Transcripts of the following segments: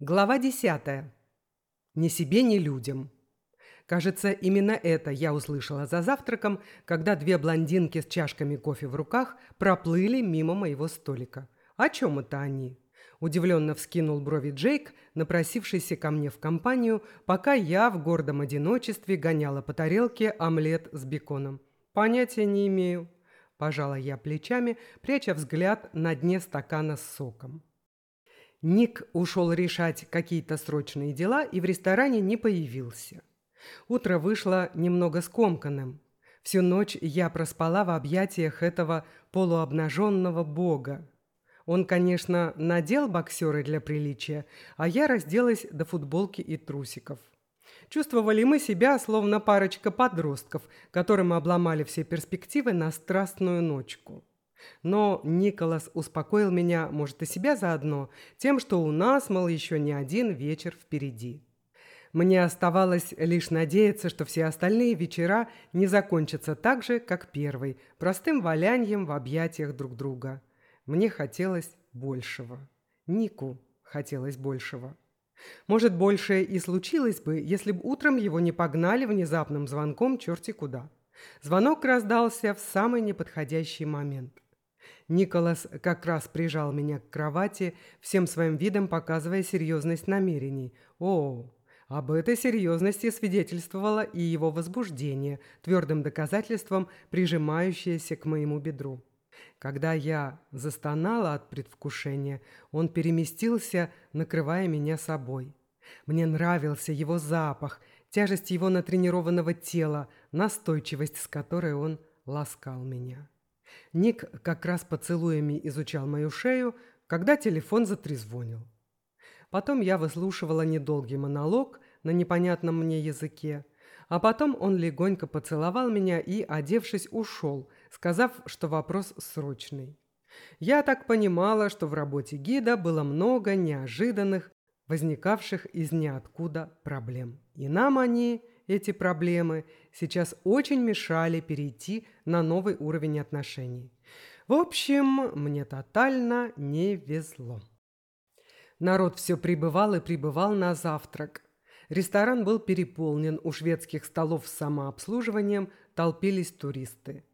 Глава десятая. Ни себе, ни людям. Кажется, именно это я услышала за завтраком, когда две блондинки с чашками кофе в руках проплыли мимо моего столика. О чем это они? Удивленно вскинул брови Джейк, напросившийся ко мне в компанию, пока я в гордом одиночестве гоняла по тарелке омлет с беконом. Понятия не имею. Пожала я плечами, пряча взгляд на дне стакана с соком. Ник ушел решать какие-то срочные дела и в ресторане не появился. Утро вышло немного скомканным. Всю ночь я проспала в объятиях этого полуобнаженного бога. Он, конечно, надел боксеры для приличия, а я разделась до футболки и трусиков. Чувствовали мы себя, словно парочка подростков, которым обломали все перспективы на страстную ночку. Но Николас успокоил меня, может, и себя заодно, тем, что у нас, мол, еще не один вечер впереди. Мне оставалось лишь надеяться, что все остальные вечера не закончатся так же, как первый, простым валяньем в объятиях друг друга. Мне хотелось большего. Нику хотелось большего. Может, большее и случилось бы, если бы утром его не погнали внезапным звонком черти куда. Звонок раздался в самый неподходящий момент. Николас как раз прижал меня к кровати, всем своим видом показывая серьезность намерений. О, об этой серьезности свидетельствовало и его возбуждение, твердым доказательством прижимающееся к моему бедру. Когда я застонала от предвкушения, он переместился, накрывая меня собой. Мне нравился его запах, тяжесть его натренированного тела, настойчивость, с которой он ласкал меня. Ник как раз поцелуями изучал мою шею, когда телефон затрезвонил. Потом я выслушивала недолгий монолог на непонятном мне языке, а потом он легонько поцеловал меня и, одевшись, ушел, сказав, что вопрос срочный. Я так понимала, что в работе гида было много неожиданных, возникавших из ниоткуда проблем. И нам они, эти проблемы, сейчас очень мешали перейти на новый уровень отношений. В общем, мне тотально не везло. Народ все прибывал и прибывал на завтрак. Ресторан был переполнен, у шведских столов с самообслуживанием толпились туристы.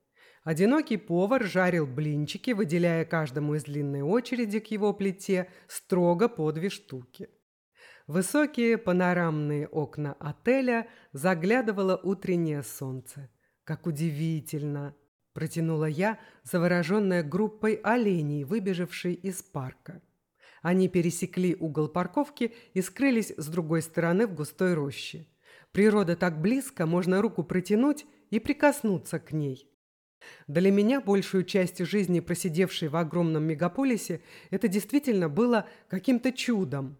Одинокий повар жарил блинчики, выделяя каждому из длинной очереди к его плите строго по две штуки. Высокие панорамные окна отеля заглядывало утреннее солнце. «Как удивительно!» – протянула я, завороженная группой оленей, выбежавшей из парка. Они пересекли угол парковки и скрылись с другой стороны в густой роще. Природа так близко, можно руку протянуть и прикоснуться к ней. Для меня большую часть жизни, просидевшей в огромном мегаполисе, это действительно было каким-то чудом.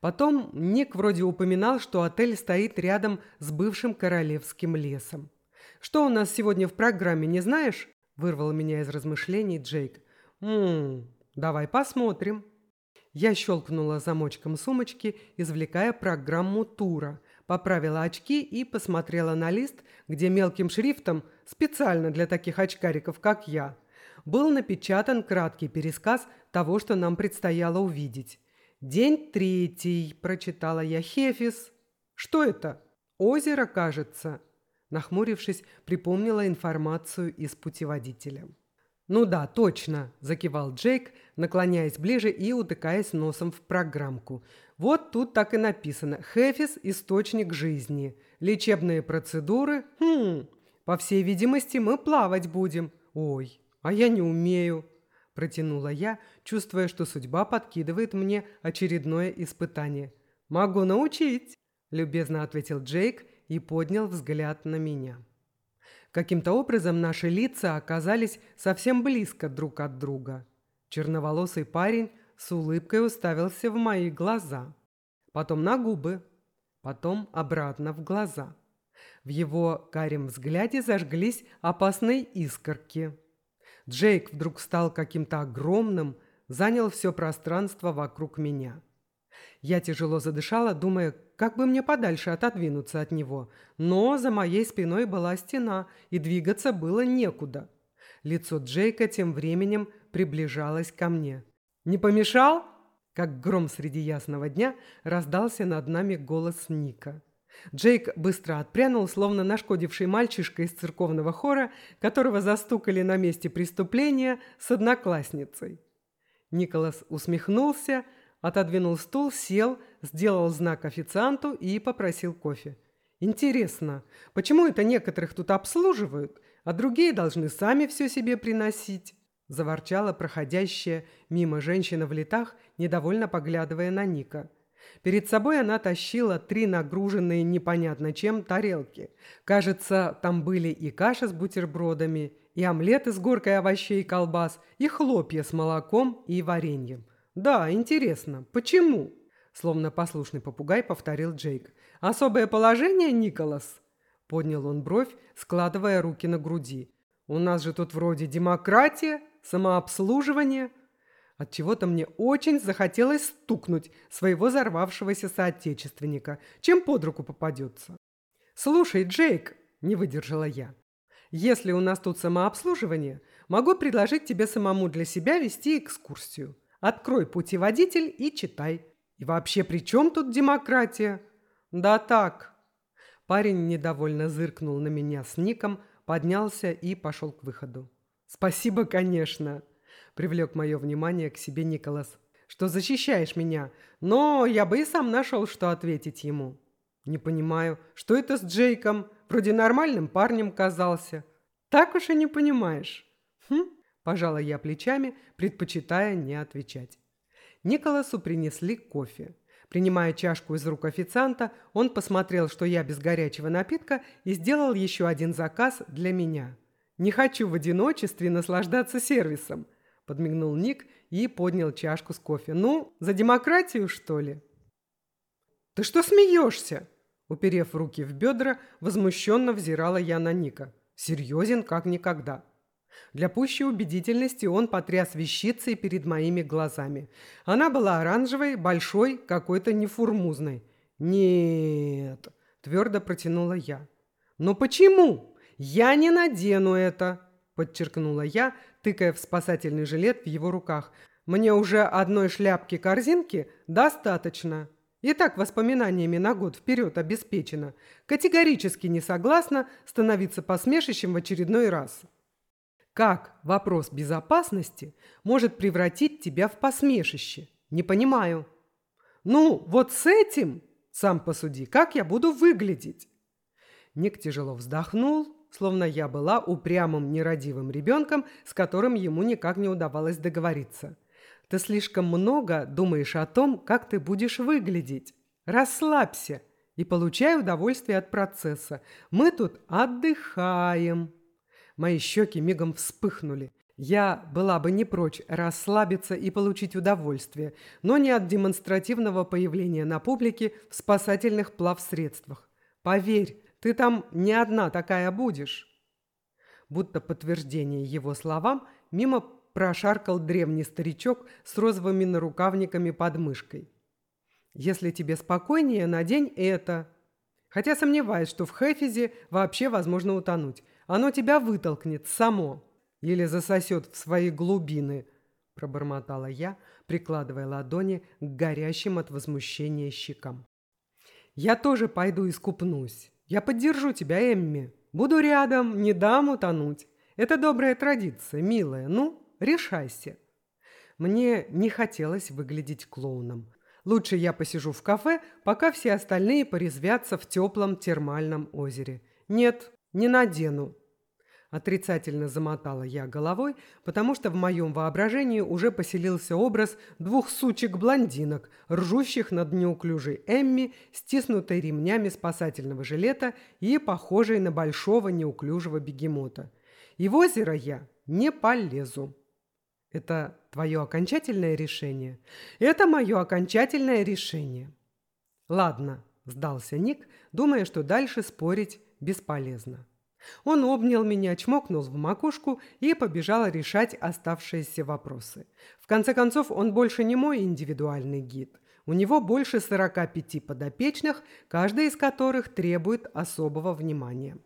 Потом Ник вроде упоминал, что отель стоит рядом с бывшим королевским лесом. «Что у нас сегодня в программе, не знаешь?» – вырвал меня из размышлений Джейк. «Ммм, давай посмотрим». Я щелкнула замочком сумочки, извлекая программу тура, поправила очки и посмотрела на лист, где мелким шрифтом, специально для таких очкариков, как я, был напечатан краткий пересказ того, что нам предстояло увидеть. «День третий», – прочитала я Хефис. «Что это? Озеро, кажется». Нахмурившись, припомнила информацию из путеводителя. «Ну да, точно», – закивал Джейк, наклоняясь ближе и утыкаясь носом в программку. «Вот тут так и написано. Хефис – источник жизни. Лечебные процедуры? Хм, по всей видимости, мы плавать будем. Ой, а я не умею протянула я, чувствуя, что судьба подкидывает мне очередное испытание. «Могу научить», – любезно ответил Джейк и поднял взгляд на меня. Каким-то образом наши лица оказались совсем близко друг от друга. Черноволосый парень с улыбкой уставился в мои глаза, потом на губы, потом обратно в глаза. В его карем взгляде зажглись опасные искорки – Джейк вдруг стал каким-то огромным, занял все пространство вокруг меня. Я тяжело задышала, думая, как бы мне подальше отодвинуться от него, но за моей спиной была стена, и двигаться было некуда. Лицо Джейка тем временем приближалось ко мне. «Не помешал?» как гром среди ясного дня, раздался над нами голос Ника. Джейк быстро отпрянул, словно нашкодивший мальчишка из церковного хора, которого застукали на месте преступления с одноклассницей. Николас усмехнулся, отодвинул стул, сел, сделал знак официанту и попросил кофе. «Интересно, почему это некоторых тут обслуживают, а другие должны сами все себе приносить?» Заворчала проходящая мимо женщина в летах, недовольно поглядывая на Ника. Перед собой она тащила три нагруженные непонятно чем тарелки. Кажется, там были и каша с бутербродами, и омлеты с горкой овощей и колбас, и хлопья с молоком и вареньем. «Да, интересно, почему?» Словно послушный попугай повторил Джейк. «Особое положение, Николас?» Поднял он бровь, складывая руки на груди. «У нас же тут вроде демократия, самообслуживание». От чего то мне очень захотелось стукнуть своего взорвавшегося соотечественника, чем под руку попадется. «Слушай, Джейк», – не выдержала я, – «если у нас тут самообслуживание, могу предложить тебе самому для себя вести экскурсию. Открой путеводитель и читай. И вообще, при чем тут демократия? Да так. Парень недовольно зыркнул на меня с ником, поднялся и пошел к выходу. Спасибо, конечно, привлек мое внимание к себе Николас, что защищаешь меня, но я бы и сам нашел, что ответить ему. Не понимаю, что это с Джейком? Вроде нормальным парнем казался. Так уж и не понимаешь. Хм, пожала я плечами, предпочитая не отвечать. Николасу принесли кофе. Принимая чашку из рук официанта, он посмотрел, что я без горячего напитка, и сделал еще один заказ для меня. «Не хочу в одиночестве наслаждаться сервисом», – подмигнул Ник и поднял чашку с кофе. «Ну, за демократию, что ли?» «Ты что смеешься?» Уперев руки в бедра, возмущенно взирала я на Ника. Серьезен, как никогда. Для пущей убедительности он потряс вещицей перед моими глазами. Она была оранжевой, большой, какой-то нефурмузной. «Нет», – твердо протянула я. «Но почему? Я не надену это», – подчеркнула я, тыкая в спасательный жилет в его руках. «Мне уже одной шляпки-корзинки достаточно». И так воспоминаниями на год вперед обеспечено. Категорически не согласна становиться посмешищем в очередной раз. Как вопрос безопасности может превратить тебя в посмешище? Не понимаю. Ну, вот с этим, сам посуди, как я буду выглядеть? Ник тяжело вздохнул, словно я была упрямым нерадивым ребенком, с которым ему никак не удавалось договориться. Ты слишком много думаешь о том, как ты будешь выглядеть. Расслабься и получай удовольствие от процесса. Мы тут отдыхаем. Мои щеки мигом вспыхнули. Я была бы не прочь расслабиться и получить удовольствие, но не от демонстративного появления на публике в спасательных плавсредствах. Поверь, ты там не одна такая будешь. Будто подтверждение его словам, мимо прошаркал древний старичок с розовыми нарукавниками под мышкой. «Если тебе спокойнее, надень это». Хотя сомневаюсь, что в Хефизе вообще возможно утонуть. Оно тебя вытолкнет само или засосет в свои глубины, пробормотала я, прикладывая ладони к горящим от возмущения щекам. Я тоже пойду искупнусь. Я поддержу тебя, Эмми. Буду рядом, не дам утонуть. Это добрая традиция, милая. Ну, решайся. Мне не хотелось выглядеть клоуном. Лучше я посижу в кафе, пока все остальные порезвятся в теплом термальном озере. Нет, не надену. Отрицательно замотала я головой, потому что в моем воображении уже поселился образ двух сучек-блондинок, ржущих над неуклюжей Эмми, стиснутой ремнями спасательного жилета и похожей на большого неуклюжего бегемота. И в озеро я не полезу. Это твое окончательное решение? Это мое окончательное решение. Ладно, сдался Ник, думая, что дальше спорить бесполезно. Он обнял меня, чмокнул в макушку и побежал решать оставшиеся вопросы. В конце концов, он больше не мой индивидуальный гид. У него больше 45 подопечных, каждый из которых требует особого внимания.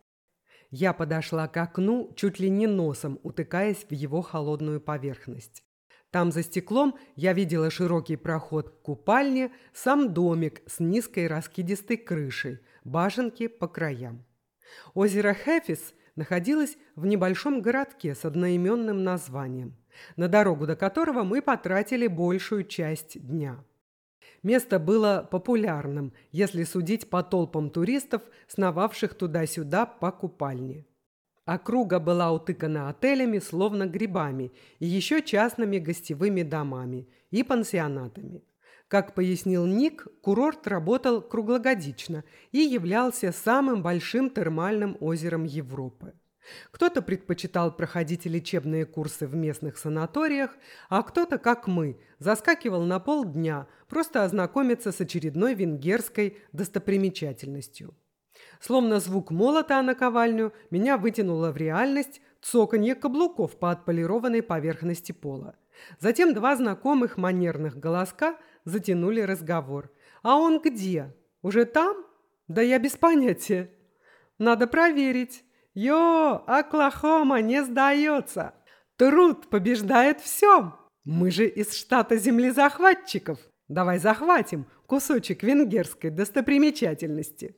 Я подошла к окну, чуть ли не носом, утыкаясь в его холодную поверхность. Там за стеклом я видела широкий проход к купальне, сам домик с низкой раскидистой крышей, башенки по краям. Озеро Хефис находилось в небольшом городке с одноименным названием, на дорогу до которого мы потратили большую часть дня. Место было популярным, если судить по толпам туристов, сновавших туда-сюда по купальне. Округа была утыкана отелями, словно грибами, и еще частными гостевыми домами и пансионатами. Как пояснил Ник, курорт работал круглогодично и являлся самым большим термальным озером Европы. Кто-то предпочитал проходить лечебные курсы в местных санаториях, а кто-то, как мы, заскакивал на полдня, просто ознакомиться с очередной венгерской достопримечательностью. Словно звук молота на ковальню, меня вытянуло в реальность цоканье каблуков по отполированной поверхности пола. Затем два знакомых манерных голоска затянули разговор. «А он где? Уже там? Да я без понятия. Надо проверить. Йо, Оклахома не сдается. Труд побеждает все. Мы же из штата землезахватчиков. Давай захватим кусочек венгерской достопримечательности».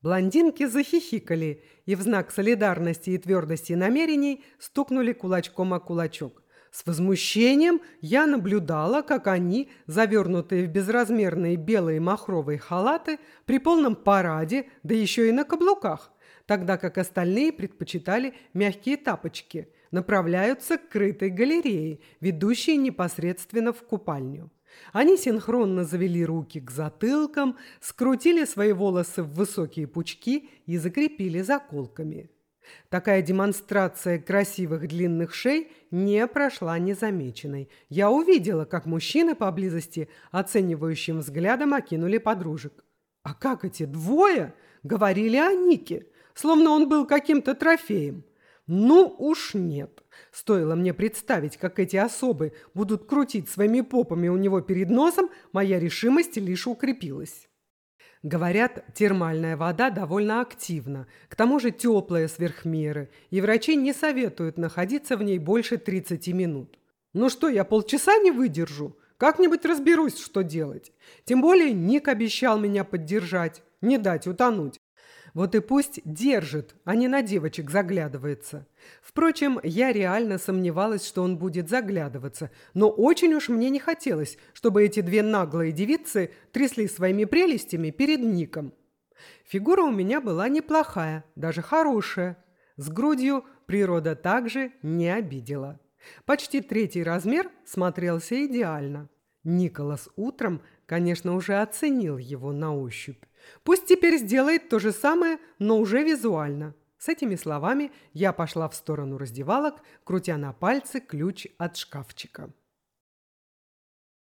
Блондинки захихикали и в знак солидарности и твердости намерений стукнули кулачком о кулачок. С возмущением я наблюдала, как они, завернутые в безразмерные белые махровые халаты, при полном параде, да еще и на каблуках, тогда как остальные предпочитали мягкие тапочки, направляются к крытой галерее, ведущей непосредственно в купальню. Они синхронно завели руки к затылкам, скрутили свои волосы в высокие пучки и закрепили заколками. Такая демонстрация красивых длинных шей не прошла незамеченной. Я увидела, как мужчины поблизости оценивающим взглядом окинули подружек. А как эти двое говорили о Нике, словно он был каким-то трофеем. Ну уж нет. Стоило мне представить, как эти особы будут крутить своими попами у него перед носом, моя решимость лишь укрепилась. Говорят, термальная вода довольно активна, к тому же теплая сверх меры, и врачи не советуют находиться в ней больше 30 минут. Ну что, я полчаса не выдержу? Как-нибудь разберусь, что делать. Тем более Ник обещал меня поддержать, не дать утонуть. Вот и пусть держит, а не на девочек заглядывается. Впрочем, я реально сомневалась, что он будет заглядываться, но очень уж мне не хотелось, чтобы эти две наглые девицы трясли своими прелестями перед Ником. Фигура у меня была неплохая, даже хорошая. С грудью природа также не обидела. Почти третий размер смотрелся идеально. Николас утром, конечно, уже оценил его на ощупь. Пусть теперь сделает то же самое, но уже визуально. С этими словами я пошла в сторону раздевалок, крутя на пальце ключ от шкафчика.